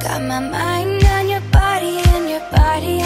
Got my mind on your body and your body